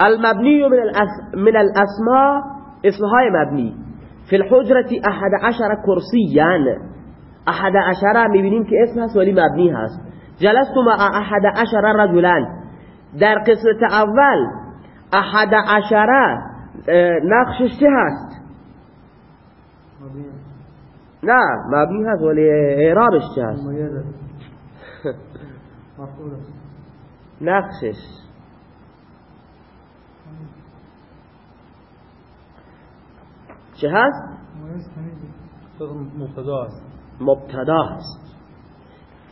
المبنی من, الأس من الاسماء اسمهای مبنی فی الحجرة احد عشر کرسیان احد عشر می‌بینیم که اسم هست ولی مبنی هست. جلست مع احد عشر رجلان. در قسمت اول احد عشر نقشش چه هست؟ نه مبنی هست ولی اعرابش چه هست؟ نقشش. چه هست؟ مبتدا است مبتدا هست.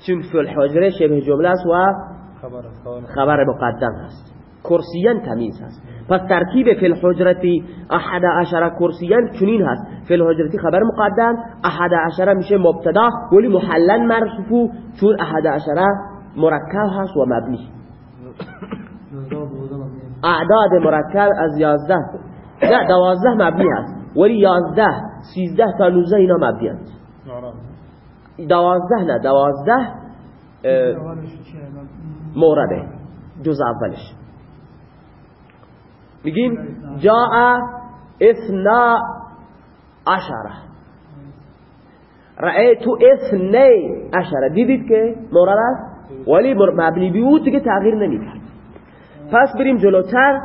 چون فی الحجره شبه جمله است و خبر است مقدم هست. کرسیان تمیز هست. پس ترکیب فی الحجرتی احد عشر کرسیان چنین هست. فی الحجرتی خبر مقدم احد عشر میشه مبتدا ولی محلن مرفوع چون احد عشر مرکب هست و مبنی. اعداد مرکب از یازده نه دوازده مبنی هست. ولی یازده سیزده تا نوزده اینا مبنی هست دوازده نه دوازده مورده. جز اولش. میگیم جاء اثنا عشره. رأیتو اثنی عشره. دیدید که مورد است؟ ولی مبنی بیود دیگه تغییر نمی‌کرد. پس بریم جلوتر.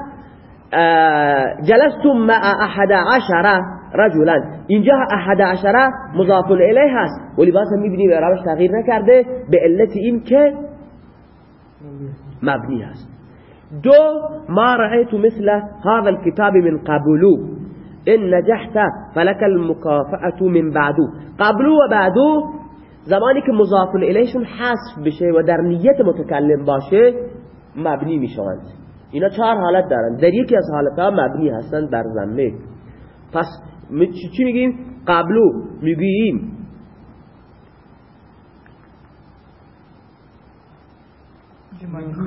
جلستم مع احد عشره رجلا. اینجا احد عشره مضاف الیه هست. ولی باز هم می‌بینیم اعرابش تغییر نکرده به علت این که مبنی هست. دو ما رأيت مثل هذا الكتاب من قبلو ان نجحت فلك المكافأة من بعدو قبلو و بعدو زمانی که مضاف الیهشون حذف بشه و در نیت متکلم باشه مبنی می‌شوند. اینا چهار حالت دارن. در یکی از حالتها مبنی هستن در ضمه پس چی میگیم؟ قبلو میگیم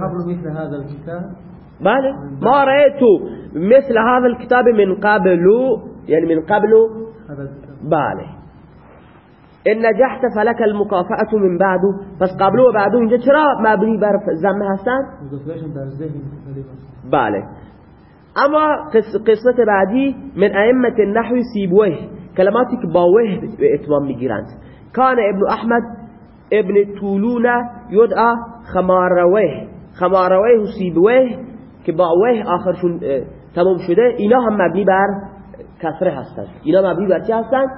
قبل مثل هذا الكتاب بله. ما رأيت مثل هذا الكتاب من قبل يعني من قبل بله. ان نجحت فلك المكافأة من بعد پس قبل و بعد اینجا چرا مبنی بر ضمه هستن؟ بله. اما قس- قسمت بعدی من ائمه النحو سیبوه کلماتی که با وه به اتمام می‌گیرند. کان ابن احمد ابن طولون یدعا خماروه. خماروه و سیبوه که با وه آخرشون تمام شده اینا هم مبنی بر کسره هستند. اینا مبنی بر چه هستند؟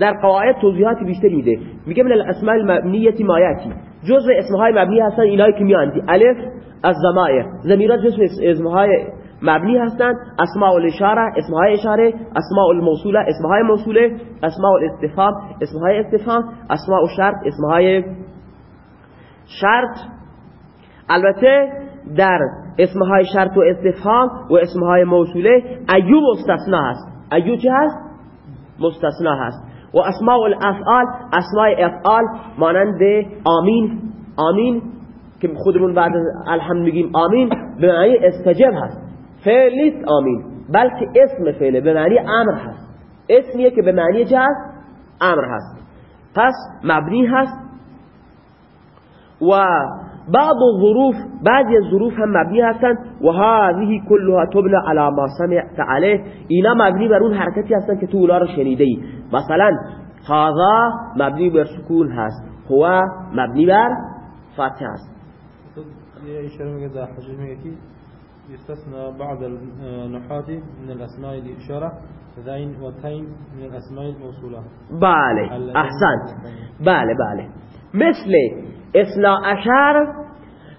در قواعد توضیحات بیشتری میده. میگه من الاسماء المبنیه ما یاتی جزء اسمهای مبنی هستن اینایی که میان الف از ضمائر ضمیرات جزء اسمهای مبنی هستند اسماء الاشاره اسمهای اشاره. اسماء الموصوله اسمهای موصوله. اسماء الاستفهام اسمهای استفهام. اسماء الشرط اسمهای شرط. البته در اسمهای شرط و استفهام و اسمهای موصوله ایو مستثنا هست. ایو چه هست؟ مستثنا هست. و اسماء الافعال اسماء افعال مانند آمین آمین که خودمون بعد از الحمد میگیم آمین به معنی استجب هست. فعل نیست آمین بلکه اسم فعله به معنی امر هست. اسمیه که به معنی هست؟ امر هست. پس مبنی هست. و بعض الظروف بعضی از ظروف هم مبنی هستند. و هذه كلها تبنى على ما سمعت عليه. اینا مبنی بر اون حرکتی هستند که تو اونا رو شنیده ای مثلا هذا مبنی بر سکون هست. هو مبنی بر فتح هست یه اشاره میگه در حجر میگه که يستثنى بعض النحاة من الأسماء الإشارة ذين وتين من الأسماء الموصولة. بله احسنت. بله بله. مثل اثنا عشر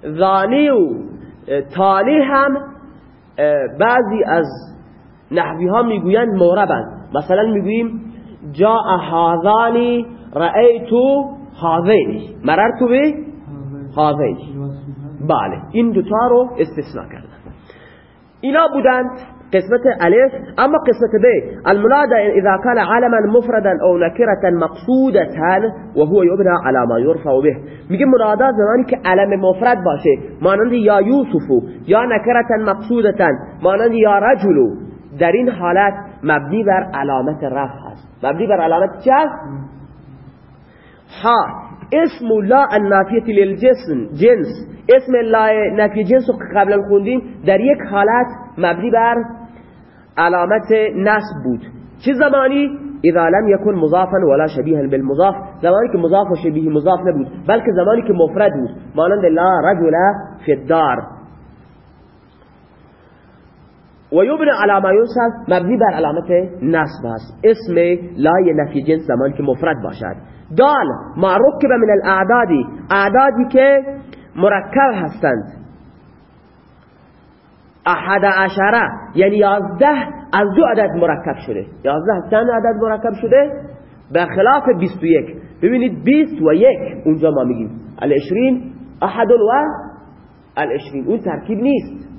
ذانی و تالی هم بعضی از نحوی ها می‌گویند موربند. مثلا می‌گوییم جاء هذانی رأیتو هذینی مررتو به هذینی بله این دوتا رو استثناء کردن. اینا بودند قسمت الف أما قسمت ب المنادى إذا كان علما مفردا أو نكرة مقصودة وهو يبنى على ما يرفع به. میگه منادا زمانی که علم مفرد باشه مانند یا یوسف یا نکرتا مقصودة مانند یا رجل. در این حالت مبنی بر علامت رفع هست مبنی بر علامت چه ها اسم لا النافیه للجسم جنس. اسم لا نفی جنس رو قبلا خوندیم در یک حالت مبنی بر علامت نصب بود. چه زمانی؟ اذا لم يكن مضافا ولا شبيها بالمضاف. زمانی که مضاف و شبیه مضاف نبود بلکه زمانی که مفرد بود. مانند لا رجل فی الدار. و یبنى على ما ينصب مبنی بر علامت نصب است. اسم لای نفی جنس زمانی که مفرد باشد. دال ما رکب من الاعدادی. اعدادی که مرکب هستند. احد عشره یعنی یازده از دو عدد مرکب شده. یازده چند عدد مرکب شده؟ به خلاف 21 ببینید 20 و یک اونجا ما میگیم. الاشرین احد و الاشرین اون ترکیب نیست.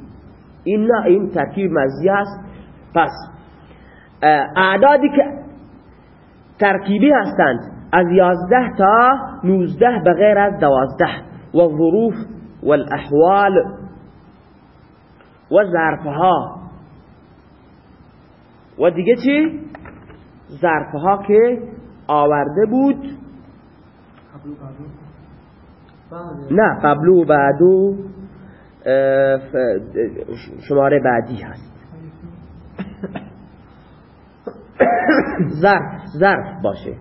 این نه این ترکیب مزی است. پس اعدادی که ترکیبی هستند از یازده تا نوزده بغیر از دوازده. و ظروف والاحوال و ظرفها. و دیگه چی؟ ظرفها که آورده بود. نه قبلو و بعدو شماره بعدی هست. ظرف ظرف باشه.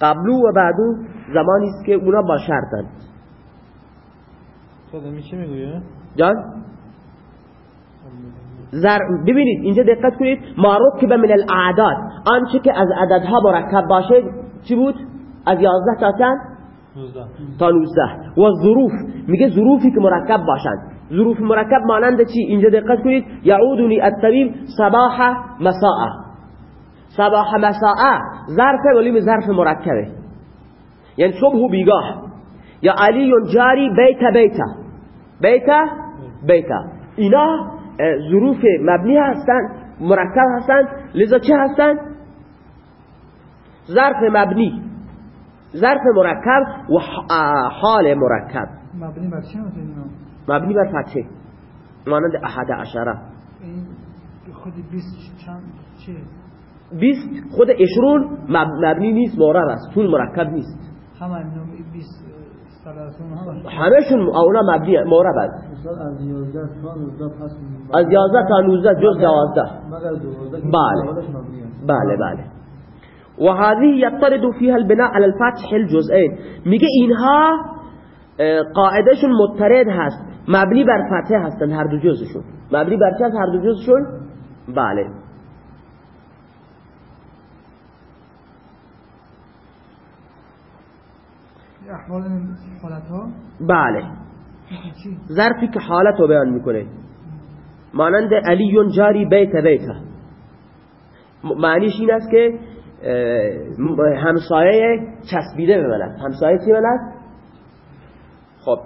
قبلو و بعدو زمانی است که اونا با شرطن چی می‌گویه؟ جان؟ زر ببینید اینجا دقت کنید. ما رکب من الاعداد آنچه که از عددها مرکب باشه چی بود؟ از 11 تا چند؟ تا 19 و ظروف. میگه ظروفی که مرکب باشند ظروف مرکب مانند چی؟ اینجا دقت کنید. یعودنی الطبیب صباح مساء. صباح مساء ظرف ولی ظرف مرکبه. یعنی صبح و بیگاه. یا علی جاری بیت بیت. بیت؟ بیت. اینا ظروف مبنی هستند مرکب هستند لذا چه هستند؟ ظرف مبنی ظرف مرکب و حال مرکب. مبنی بر چه مبنی بر فتحه مانند احد عشره. خود بیست چند چه؟ بیست خود اشرون مبنی نیست مورب است چون مرکب نیست. همه بیست همشون اونا مبنی مورب است از 11 تا 19 پس از 11 تا 19 جز 12 بله. بله بله. و هذه يطرد فيها البناء على الفتح الجزئين میگه اینها قاعدهشون مترد هست. مبنی بر فتح هستن هر دو جزشون. مبنی بر چه هر دو جزشون؟ بله. احوال حالت ها بله ظرفی که حالت رو بیان می‌کنه. مانند علی جاری بیت بیت. معنیش این است که همسایه چسبیده بمند همسایه چی بمند؟ خب.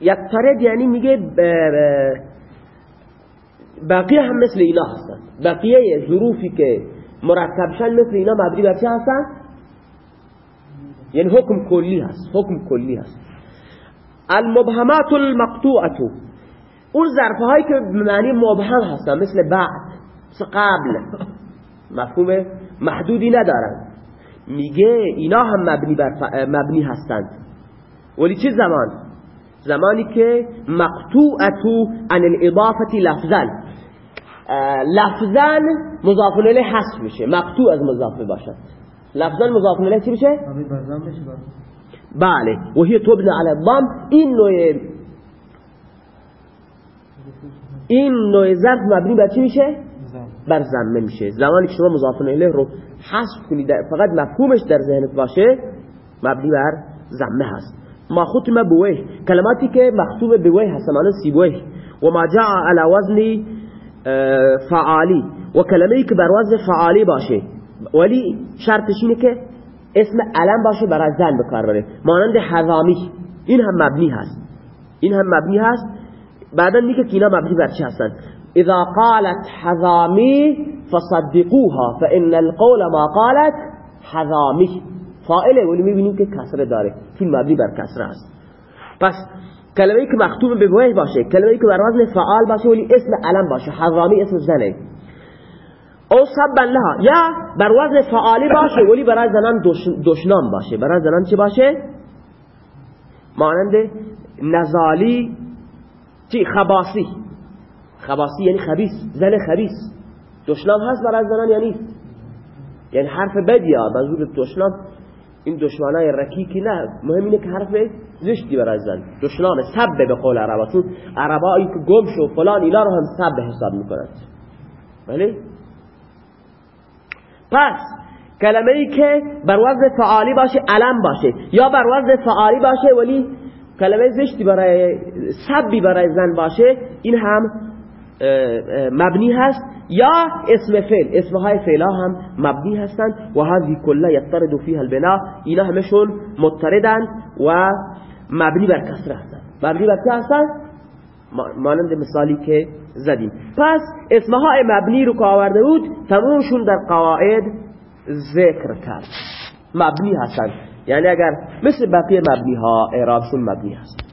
یترد یعنی میگه بقیه هم مثل اینا هستن. بقیه ظروفی که مرتبشن مثل اینا مبنی بر چه هستن؟ یعنی حکم کلی هست حکم کلی هست. المبهمات المقطوعه اون ظرف هایی که معنی مبهم هستن مثل بعد مثل قبل. مفهوم؟ محدودی ندارن. میگه اینا هم مبنی, بر مبنی هستند ولی چه زمان؟ زمانی که مقطوعتو عن الاضافه لفظا. لفظا مضاف الیه حذف میشه مقطوع از مضاف باشد. لفظا مضاف الیه چی میشه؟ بله. و هي تبنى على الضم این نوع این نوع ظرف مبنی بر چی میشه؟ بر ضمه میشه زمانی که شما مضاف الیه رو حذف کنید فقط مفهومش در ذهنت باشه مبنی بر ضمه هست. ما ختم بوه کلماتی که مختوم بوه هست معنی سیبوه و ما جاء على وزن فعالی. و کلمه که بر فعالی باشه. ولی شرطش اینه که اسم علم باشه برای زن بکار بره مانند حضامی این هم مبنی هست. این هم مبنی هست. بعدا میگه که اینا مبنی بر چه هستن؟ اذا قالت حضامی فصدقوها فان القول ما قالت حضامی فائله ولی می‌بینیم که کسره داره. چون مبنی بر کسره است پس کلمه‌ای که مختوم به باشه کلمه‌ای که بر وزن فعال باشه ولی اسم علم باشه حضامی اسم زنه. او سبا لها یا بر وزن فعالی باشه ولی برای زنان دشنام باشه. برای زنان چی باشه؟ مانند نزالی چی؟ خباسی. خباسی یعنی خبیس زن خبیس دشنام هست برای زنان یا نیست؟ یعنی حرف بدی ها منظور دشنام؟ این دشمنای رکیکی نه. مهم اینه که حرف زشتی برای زن. دشنام سبه به قول عربا. چون عربایی که گم شو فلان اینا رو هم سبه حساب می‌کنند بله پس کلمه ای که بر وزن فعالی باشه علم باشه. یا بر وزن فعالی باشه ولی کلمه زشتی برای سبی برای زن باشه این هم مبنی هست یا اسم فعل. اسمهای فعلا هم مبنی هستند. و هذه کلا یطرد فیها البنا. اینا همشون مضطردن و مبنی بر کسره هستند. مبنی بر چه هستند؟ مانند مثالی که زدیم. پس اسمهای مبنی رو که آورده بود تمومشون در قواعد ذکر کرد. مبنی هستند. یعنی اگر مثل بقیه مبنی ها اعرابشون مبنی هست.